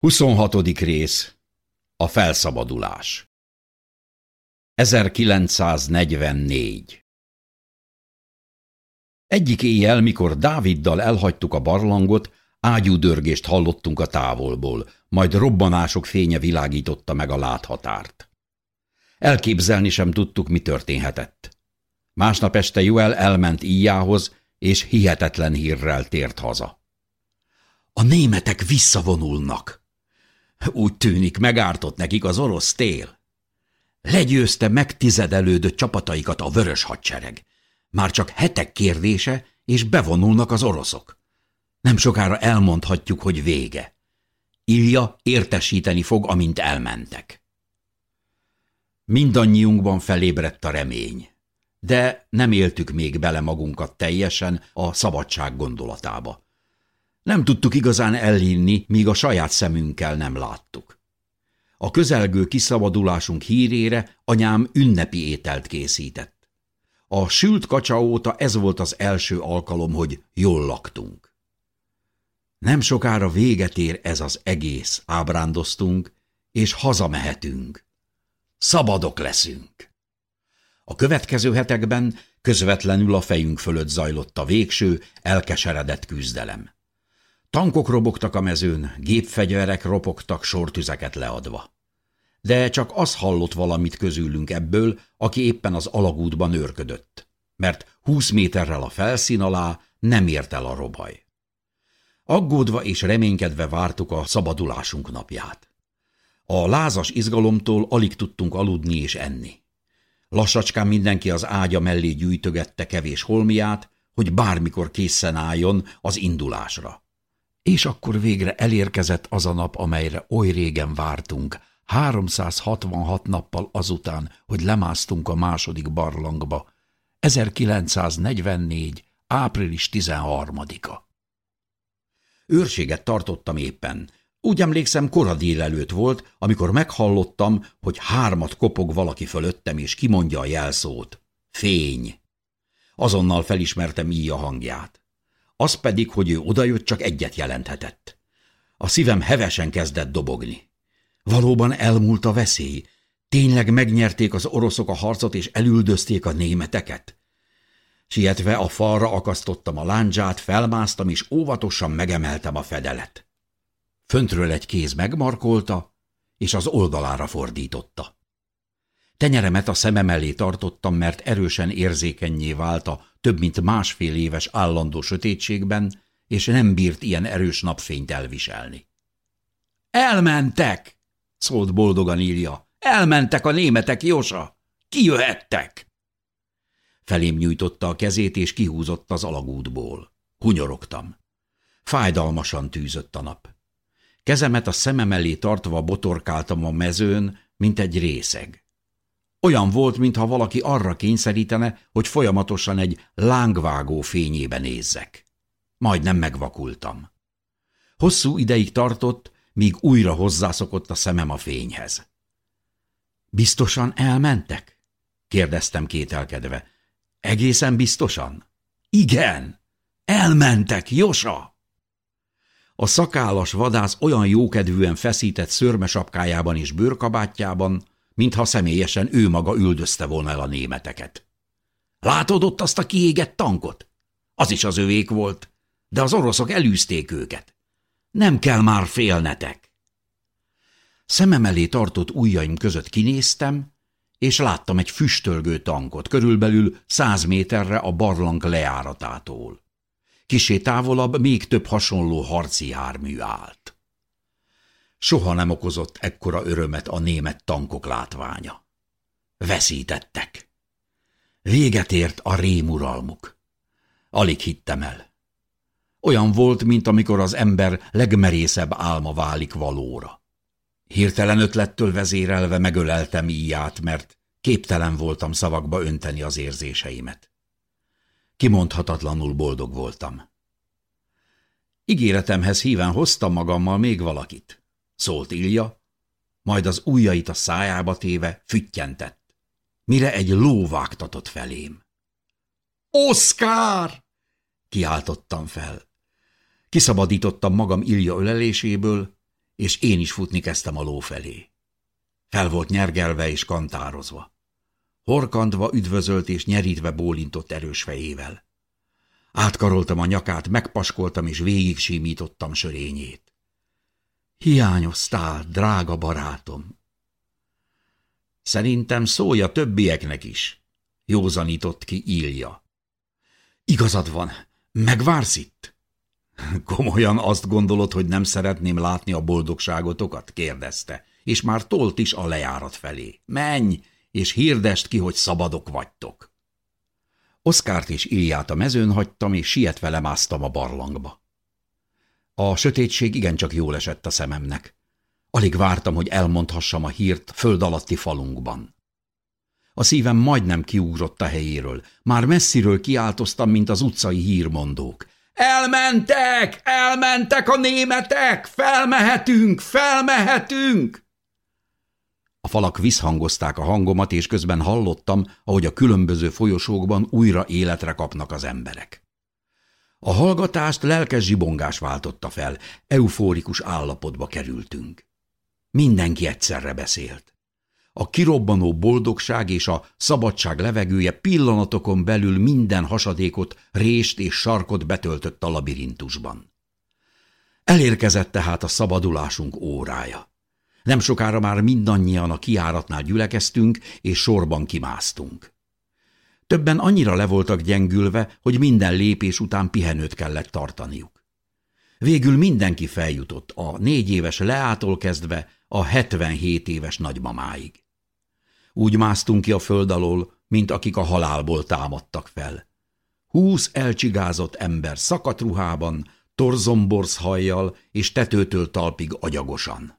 26. rész A felszabadulás 1944 Egyik éjjel, mikor Dáviddal elhagytuk a barlangot, ágyúdörgést hallottunk a távolból, majd robbanások fénye világította meg a láthatárt. Elképzelni sem tudtuk, mi történhetett. Másnap este Joel elment íjához, és hihetetlen hírrel tért haza. A németek visszavonulnak! Úgy tűnik, megártott nekik az orosz tél. Legyőzte megtizedelődött csapataikat a vörös hadsereg. Már csak hetek kérdése, és bevonulnak az oroszok. Nem sokára elmondhatjuk, hogy vége. Ilja értesíteni fog, amint elmentek. Mindannyiunkban felébredt a remény, de nem éltük még bele magunkat teljesen a szabadság gondolatába. Nem tudtuk igazán elhinni, míg a saját szemünkkel nem láttuk. A közelgő kiszabadulásunk hírére anyám ünnepi ételt készített. A sült kacsa óta ez volt az első alkalom, hogy jól laktunk. Nem sokára véget ér ez az egész, ábrándoztunk, és hazamehetünk. Szabadok leszünk. A következő hetekben közvetlenül a fejünk fölött zajlott a végső, elkeseredett küzdelem. Tankok robogtak a mezőn, gépfegyverek ropogtak sortüzeket leadva. De csak az hallott valamit közülünk ebből, aki éppen az alagútban őrködött, mert húsz méterrel a felszín alá nem ért el a robaj. Aggódva és reménykedve vártuk a szabadulásunk napját. A lázas izgalomtól alig tudtunk aludni és enni. Lassacskán mindenki az ágya mellé gyűjtögette kevés holmiát, hogy bármikor készen álljon az indulásra. És akkor végre elérkezett az a nap, amelyre oly régen vártunk, 366 nappal azután, hogy lemásztunk a második barlangba. 1944. április 13-a. Őrséget tartottam éppen. Úgy emlékszem, kora délelőtt volt, amikor meghallottam, hogy hármat kopog valaki fölöttem, és kimondja a jelszót. Fény. Azonnal felismertem így a hangját az pedig, hogy ő odajött, csak egyet jelenthetett. A szívem hevesen kezdett dobogni. Valóban elmúlt a veszély. Tényleg megnyerték az oroszok a harcot, és elüldözték a németeket? Sietve a falra akasztottam a lándzsát, felmásztam, és óvatosan megemeltem a fedelet. Föntről egy kéz megmarkolta, és az oldalára fordította. Tenyeremet a szemem elé tartottam, mert erősen érzékenyé vált a több mint másfél éves állandó sötétségben, és nem bírt ilyen erős napfényt elviselni. Elmentek! szólt boldogan írja. Elmentek a németek, Josa! Kijöhettek! Felém nyújtotta a kezét, és kihúzott az alagútból. Hunyorogtam. Fájdalmasan tűzött a nap. Kezemet a szemem elé tartva botorkáltam a mezőn, mint egy részeg. Olyan volt, mintha valaki arra kényszerítene, hogy folyamatosan egy lángvágó fényébe nézzek. Majdnem megvakultam. Hosszú ideig tartott, míg újra hozzászokott a szemem a fényhez. Biztosan elmentek? kérdeztem kételkedve. Egészen biztosan? Igen, elmentek, Josa! A szakállas vadász olyan jókedvűen feszített szörmesapkájában és bőrkabátjában, mintha személyesen ő maga üldözte volna el a németeket. Látod ott azt a kiégett tankot? Az is az övék volt, de az oroszok elűzték őket. Nem kell már félnetek. Szemem elé tartott ujjaim között kinéztem, és láttam egy füstölgő tankot, körülbelül száz méterre a barlang leáratától. Kisé távolabb még több hasonló harci jármű állt. Soha nem okozott ekkora örömet a német tankok látványa. Veszítettek. Véget ért a rémuralmuk. Alig hittem el. Olyan volt, mint amikor az ember legmerészebb álma válik valóra. Hirtelen ötlettől vezérelve megöleltem íját, mert képtelen voltam szavakba önteni az érzéseimet. Kimondhatatlanul boldog voltam. Ígéretemhez híven hoztam magammal még valakit szólt Ilja, majd az ujjait a szájába téve füttyentett, mire egy ló vágtatott felém. Oszkár! kiáltottam fel. Kiszabadítottam magam Ilja öleléséből, és én is futni kezdtem a ló felé. Fel volt nyergelve és kantározva. Horkantva üdvözölt és nyerítve bólintott erős fejével. Átkaroltam a nyakát, megpaskoltam és végig simítottam sörényét. Hiányoztál, drága barátom! Szerintem szólja többieknek is, józanított ki Ilja. Igazad van, megvársz itt? Komolyan azt gondolod, hogy nem szeretném látni a boldogságotokat? kérdezte, és már tolt is a lejárat felé. Menj, és hirdest ki, hogy szabadok vagytok. Oszkárt és Ilját a mezőn hagytam, és sietve lemásztam a barlangba. A sötétség igencsak jól esett a szememnek. Alig vártam, hogy elmondhassam a hírt föld alatti falunkban. A szívem majdnem kiugrott a helyéről. Már messziről kiáltoztam, mint az utcai hírmondók. Elmentek! Elmentek a németek! Felmehetünk! Felmehetünk! A falak visszhangozták a hangomat, és közben hallottam, ahogy a különböző folyosókban újra életre kapnak az emberek. A hallgatást lelkes zsibongás váltotta fel, eufórikus állapotba kerültünk. Mindenki egyszerre beszélt. A kirobbanó boldogság és a szabadság levegője pillanatokon belül minden hasadékot, rést és sarkot betöltött a labirintusban. Elérkezett tehát a szabadulásunk órája. Nem sokára már mindannyian a kiáratnál gyülekeztünk, és sorban kimásztunk. Többen annyira le voltak gyengülve, hogy minden lépés után pihenőt kellett tartaniuk. Végül mindenki feljutott, a négy éves leától kezdve a 77 éves nagymamáig. Úgy másztunk ki a föld alól, mint akik a halálból támadtak fel. Húsz elcsigázott ember szakadt ruhában, torzomborsz hajjal és tetőtől talpig agyagosan.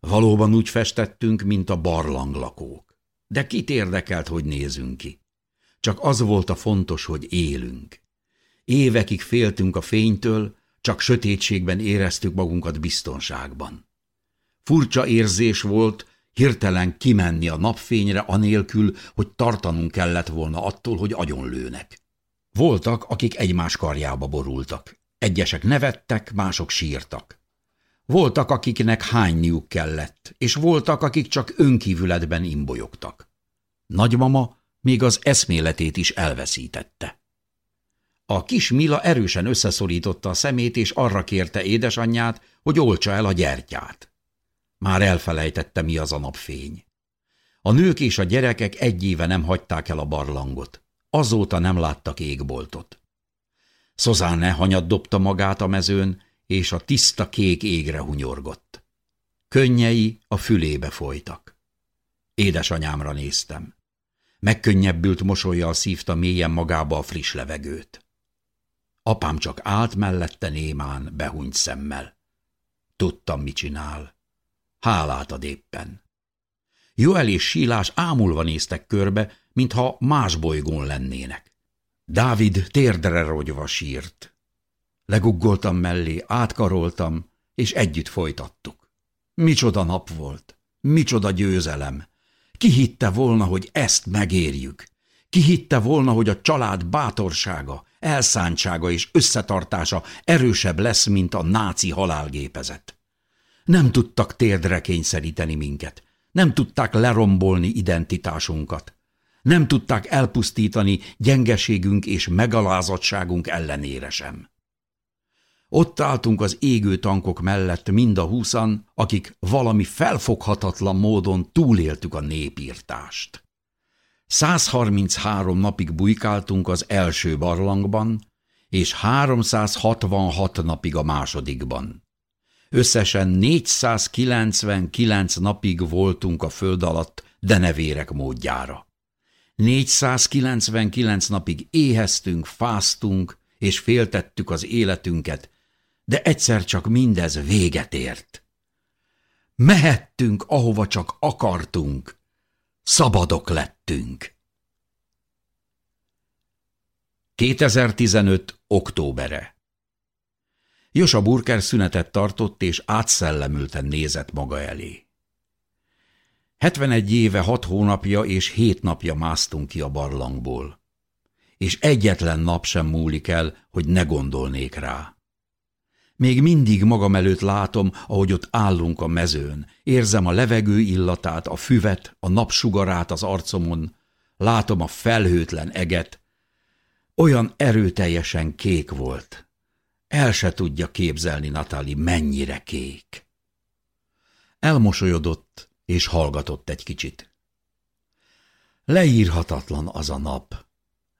Valóban úgy festettünk, mint a barlanglakók. De kit érdekelt, hogy nézünk ki? Csak az volt a fontos, hogy élünk. Évekig féltünk a fénytől, csak sötétségben éreztük magunkat biztonságban. Furcsa érzés volt hirtelen kimenni a napfényre anélkül, hogy tartanunk kellett volna attól, hogy agyonlőnek. Voltak, akik egymás karjába borultak. Egyesek nevettek, mások sírtak. Voltak, akiknek hányniuk kellett, és voltak, akik csak önkívületben imbolyogtak. Nagymama még az eszméletét is elveszítette. A kis Mila erősen összeszorította a szemét, és arra kérte édesanyját, hogy olcsa el a gyertyát. Már elfelejtette, mi az a napfény. A nők és a gyerekek egy éve nem hagyták el a barlangot. Azóta nem láttak égboltot. Szozáne hanyat dobta magát a mezőn, és a tiszta kék égre hunyorgott. Könnyei a fülébe folytak. Édesanyámra néztem. Megkönnyebbült mosolyjal szívta mélyen magába a friss levegőt. Apám csak állt mellette némán, behunyt szemmel. Tudtam, mit csinál. Hálát ad éppen. Joel és Sílás ámulva néztek körbe, mintha más bolygón lennének. Dávid térdre rogyva sírt. Leguggoltam mellé, átkaroltam, és együtt folytattuk. Micsoda nap volt, micsoda győzelem. Ki hitte volna, hogy ezt megérjük? Ki hitte volna, hogy a család bátorsága, elszántsága és összetartása erősebb lesz, mint a náci halálgépezet? Nem tudtak térdre kényszeríteni minket. Nem tudták lerombolni identitásunkat. Nem tudták elpusztítani gyengeségünk és megalázottságunk ellenére sem. Ott álltunk az égő tankok mellett mind a húszan, akik valami felfoghatatlan módon túléltük a népírtást. 133 napig bujkáltunk az első barlangban, és 366 napig a másodikban. Összesen 499 napig voltunk a föld alatt, de nevérek módjára. 499 napig éheztünk, fáztunk, és féltettük az életünket, de egyszer csak mindez véget ért. Mehettünk, ahova csak akartunk. Szabadok lettünk. 2015. októbere Josa Burker szünetet tartott, és átszellemülten nézett maga elé. 71 éve, hat hónapja és hét napja másztunk ki a barlangból, és egyetlen nap sem múlik el, hogy ne gondolnék rá. Még mindig magam előtt látom, ahogy ott állunk a mezőn. Érzem a levegő illatát, a füvet, a napsugarát az arcomon. Látom a felhőtlen eget. Olyan erőteljesen kék volt. El se tudja képzelni, Natali, mennyire kék. Elmosolyodott, és hallgatott egy kicsit. Leírhatatlan az a nap.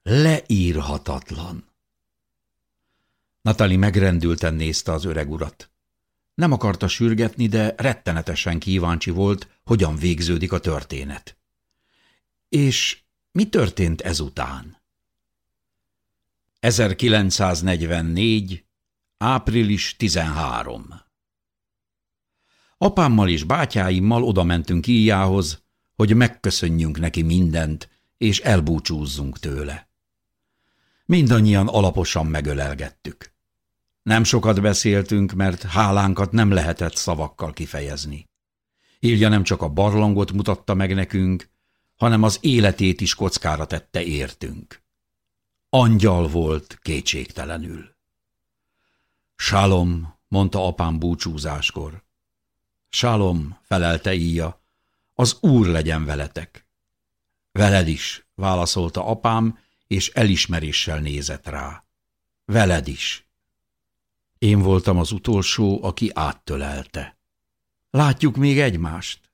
Leírhatatlan. Natali megrendülten nézte az öreg urat. Nem akarta sürgetni, de rettenetesen kíváncsi volt, hogyan végződik a történet. És mi történt ezután? 1944. április 13. Apámmal és bátyáimmal odamentünk Íjához, hogy megköszönjünk neki mindent, és elbúcsúzzunk tőle. Mindannyian alaposan megölelgettük. Nem sokat beszéltünk, mert hálánkat nem lehetett szavakkal kifejezni. Ilja nem csak a barlangot mutatta meg nekünk, hanem az életét is kockára tette értünk. Angyal volt kétségtelenül. Salom, mondta apám búcsúzáskor. Salom, felelte íja, az úr legyen veletek. Veled is, válaszolta apám, és elismeréssel nézett rá. Veled is. Én voltam az utolsó, aki áttölelte. Látjuk még egymást?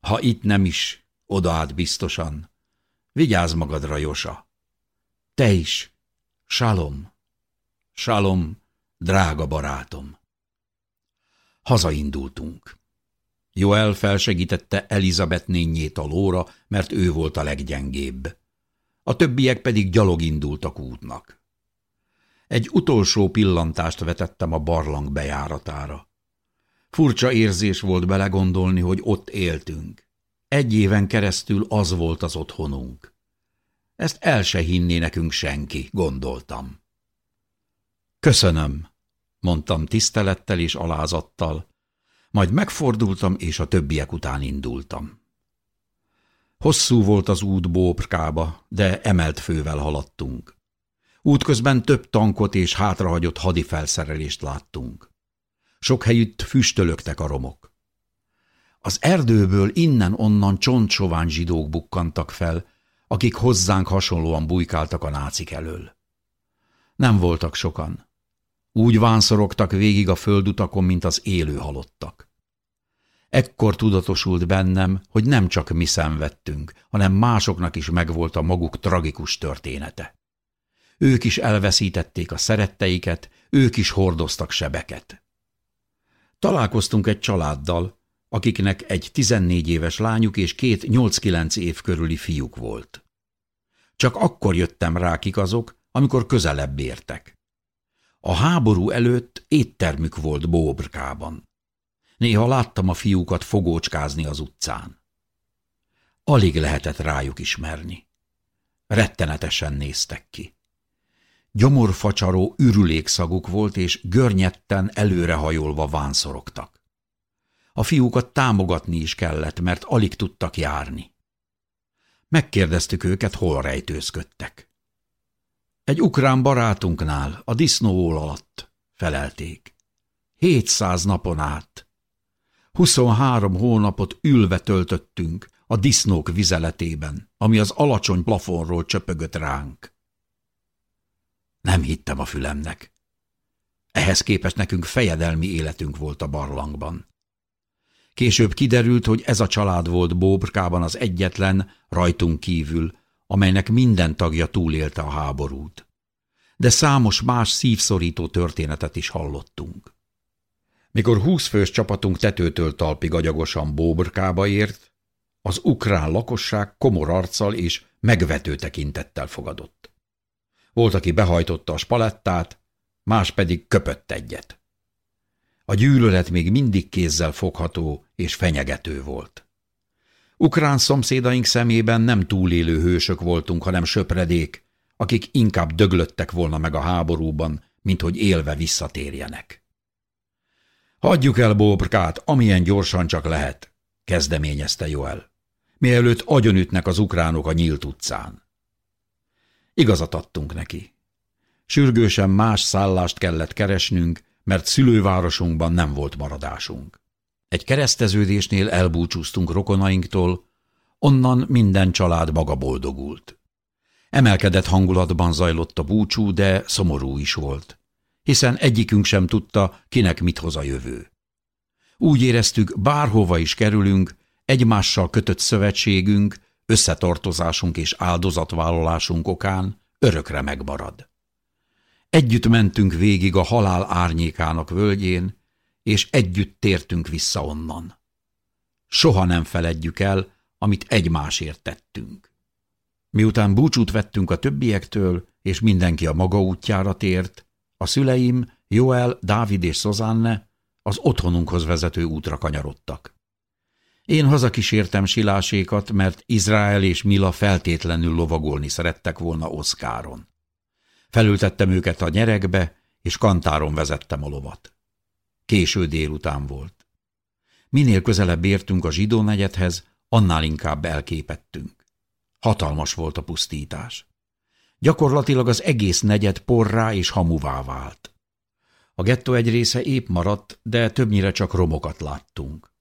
Ha itt nem is, odaállt biztosan. Vigyázz magadra, Josa. Te is. Salom. Salom, drága barátom. Hazaindultunk. Joel felsegítette Elizabeth nényét a lóra, mert ő volt a leggyengébb. A többiek pedig gyalog indultak útnak. Egy utolsó pillantást vetettem a barlang bejáratára. Furcsa érzés volt belegondolni, hogy ott éltünk. Egy éven keresztül az volt az otthonunk. Ezt el se hinné nekünk senki, gondoltam. Köszönöm, mondtam tisztelettel és alázattal, majd megfordultam, és a többiek után indultam. Hosszú volt az út Bóbrkába, de emelt fővel haladtunk. Útközben több tankot és hátrahagyott hadifelszerelést láttunk. Sok helyütt füstölögtek a romok. Az erdőből innen-onnan csontsovány zsidók bukkantak fel, akik hozzánk hasonlóan bujkáltak a nácik elől. Nem voltak sokan. Úgy vánszorogtak végig a földutakon, mint az élő halottak. Ekkor tudatosult bennem, hogy nem csak mi szenvedtünk, hanem másoknak is megvolt a maguk tragikus története. Ők is elveszítették a szeretteiket, ők is hordoztak sebeket. Találkoztunk egy családdal, akiknek egy 14 éves lányuk és két 8-9 év körüli fiúk volt. Csak akkor jöttem rá kik azok, amikor közelebb értek. A háború előtt éttermük volt Bóbrkában. Néha láttam a fiúkat fogócskázni az utcán. Alig lehetett rájuk ismerni. Rettenetesen néztek ki. Gyomorfacsaró ürülékszaguk volt, és görnyetten előrehajolva vánszorogtak. A fiúkat támogatni is kellett, mert alig tudtak járni. Megkérdeztük őket, hol rejtőzködtek. Egy ukrán barátunknál, a disznóól alatt, felelték. Hétszáz napon át. Huszonhárom hónapot ülve töltöttünk a disznók vizeletében, ami az alacsony plafonról csöpögött ránk. Nem hittem a fülemnek. Ehhez képest nekünk fejedelmi életünk volt a barlangban. Később kiderült, hogy ez a család volt Bóbrkában az egyetlen, rajtunk kívül, amelynek minden tagja túlélte a háborút. De számos más szívszorító történetet is hallottunk. Mikor húszfős csapatunk tetőtől talpig agyagosan Bóbrkába ért, az ukrán lakosság komor arccal és megvető tekintettel fogadott. Volt, aki behajtotta a spalettát, más pedig köpött egyet. A gyűlölet még mindig kézzel fogható és fenyegető volt. Ukrán szomszédaink szemében nem túlélő hősök voltunk, hanem söpredék, akik inkább döglöttek volna meg a háborúban, mint hogy élve visszatérjenek. Hagyjuk el Bóbrkát, amilyen gyorsan csak lehet, kezdeményezte Joel, mielőtt agyonütnek az ukránok a nyílt utcán. Igazat adtunk neki. Sürgősen más szállást kellett keresnünk, mert szülővárosunkban nem volt maradásunk. Egy kereszteződésnél elbúcsúztunk rokonainktól, onnan minden család maga boldogult. Emelkedett hangulatban zajlott a búcsú, de szomorú is volt, hiszen egyikünk sem tudta, kinek mit hoz a jövő. Úgy éreztük, bárhova is kerülünk, egymással kötött szövetségünk, összetartozásunk és áldozatvállalásunk okán örökre megmarad. Együtt mentünk végig a halál árnyékának völgyén, és együtt tértünk vissza onnan. Soha nem feledjük el, amit egymásért tettünk. Miután búcsút vettünk a többiektől, és mindenki a maga útjára tért, a szüleim, Joel, Dávid és Szozanne az otthonunkhoz vezető útra kanyarodtak. Én hazakísértem Silásékat, mert Izrael és Mila feltétlenül lovagolni szerettek volna Oszkáron. Felültettem őket a nyerekbe, és kantáron vezettem a lovat. Késő délután volt. Minél közelebb értünk a zsidó negyedhez, annál inkább elképettünk. Hatalmas volt a pusztítás. Gyakorlatilag az egész negyed porrá és hamuvá vált. A gettó egy része épp maradt, de többnyire csak romokat láttunk.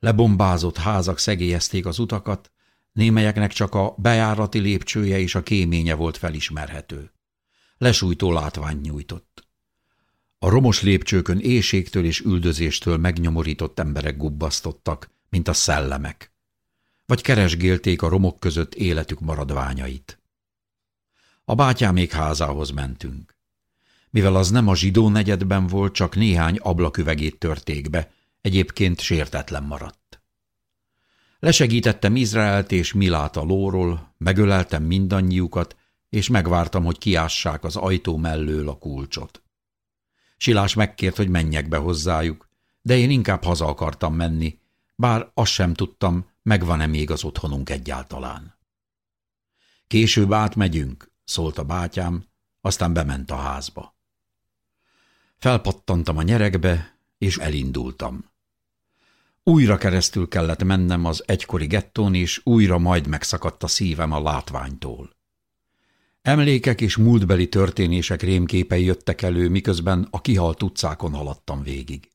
Lebombázott házak szegélyezték az utakat, némelyeknek csak a bejárati lépcsője és a kéménye volt felismerhető. Lesújtó látvány nyújtott. A romos lépcsőkön éjségtől és üldözéstől megnyomorított emberek gubbasztottak, mint a szellemek. Vagy keresgélték a romok között életük maradványait. A bátyámék házához mentünk. Mivel az nem a zsidó negyedben volt, csak néhány ablaküvegét törték be, egyébként sértetlen maradt. Lesegítettem Izraelt és Milát a lóról, megöleltem mindannyiukat, és megvártam, hogy kiássák az ajtó mellől a kulcsot. Silás megkért, hogy menjek be hozzájuk, de én inkább haza akartam menni, bár azt sem tudtam, megvan-e még az otthonunk egyáltalán. Később átmegyünk, szólt a bátyám, aztán bement a házba. Felpattantam a nyerekbe, és elindultam. Újra keresztül kellett mennem az egykori gettón, és újra majd megszakadt a szívem a látványtól. Emlékek és múltbeli történések rémképei jöttek elő, miközben a kihalt utcákon haladtam végig.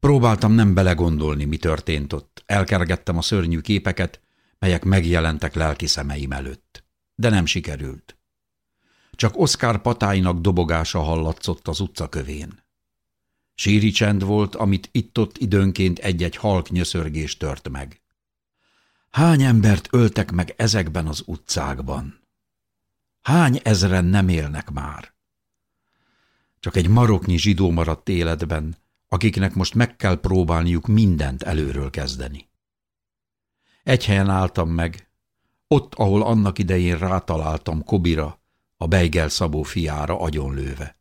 Próbáltam nem belegondolni, mi történt ott. Elkergettem a szörnyű képeket, melyek megjelentek lelki szemeim előtt. De nem sikerült. Csak Oszkár patáinak dobogása hallatszott az utcakövén. Síri csend volt, amit itt-ott időnként egy-egy halk nyöszörgés tört meg. Hány embert öltek meg ezekben az utcákban? Hány ezren nem élnek már? Csak egy maroknyi zsidó maradt életben, akiknek most meg kell próbálniuk mindent előről kezdeni. Egy helyen álltam meg, ott, ahol annak idején rátaláltam Kobira, a Beigel Szabó fiára agyonlőve.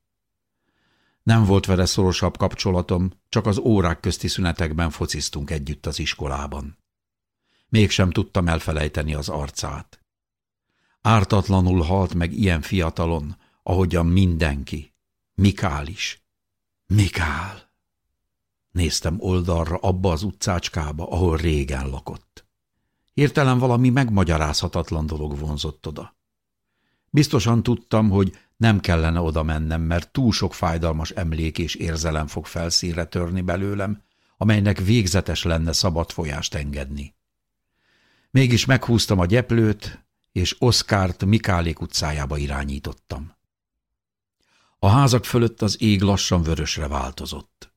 Nem volt vele szorosabb kapcsolatom, csak az órák közti szünetekben fociztunk együtt az iskolában. Mégsem tudtam elfelejteni az arcát. Ártatlanul halt meg ilyen fiatalon, ahogyan mindenki. Mikál is. Mikál! Néztem oldalra abba az utcácskába, ahol régen lakott. Hirtelen valami megmagyarázhatatlan dolog vonzott oda. Biztosan tudtam, hogy nem kellene oda mennem, mert túl sok fájdalmas emlék és érzelem fog felszínre törni belőlem, amelynek végzetes lenne szabad folyást engedni. Mégis meghúztam a gyeplőt, és Oszkárt Mikálék utcájába irányítottam. A házak fölött az ég lassan vörösre változott.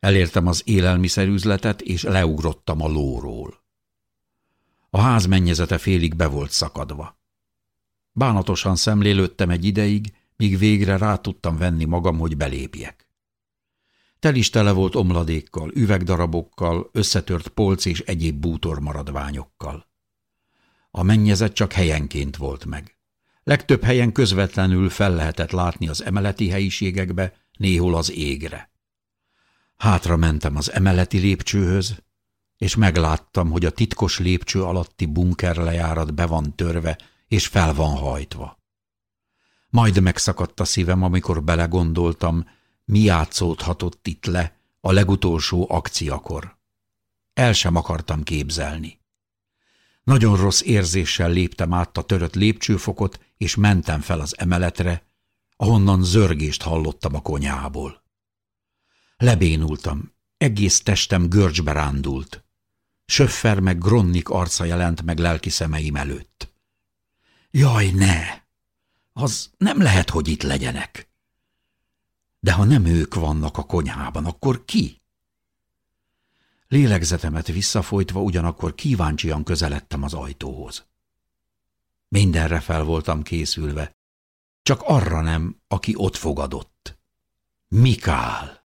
Elértem az élelmiszerüzletet, és leugrottam a lóról. A ház mennyezete félig be volt szakadva. Bánatosan szemlélődtem egy ideig, míg végre rá tudtam venni magam, hogy belépjek. Tel is tele volt omladékkal, üvegdarabokkal, összetört polc és egyéb bútor maradványokkal. A mennyezet csak helyenként volt meg. Legtöbb helyen közvetlenül fel lehetett látni az emeleti helyiségekbe, néhol az égre. Hátra mentem az emeleti lépcsőhöz, és megláttam, hogy a titkos lépcső alatti bunker lejárat be van törve, és fel van hajtva. Majd megszakadt a szívem, amikor belegondoltam, mi játszódhatott itt le a legutolsó akciakor. El sem akartam képzelni. Nagyon rossz érzéssel léptem át a törött lépcsőfokot, és mentem fel az emeletre, ahonnan zörgést hallottam a konyából. Lebénultam, egész testem görcsbe rándult. Söffer meg Gronnik arca jelent meg lelki szemeim előtt. Jaj, ne! Az nem lehet, hogy itt legyenek. De ha nem ők vannak a konyhában, akkor ki? Lélegzetemet visszafolytva ugyanakkor kíváncsian közeledtem az ajtóhoz. Mindenre fel voltam készülve, csak arra nem, aki ott fogadott. Mikál!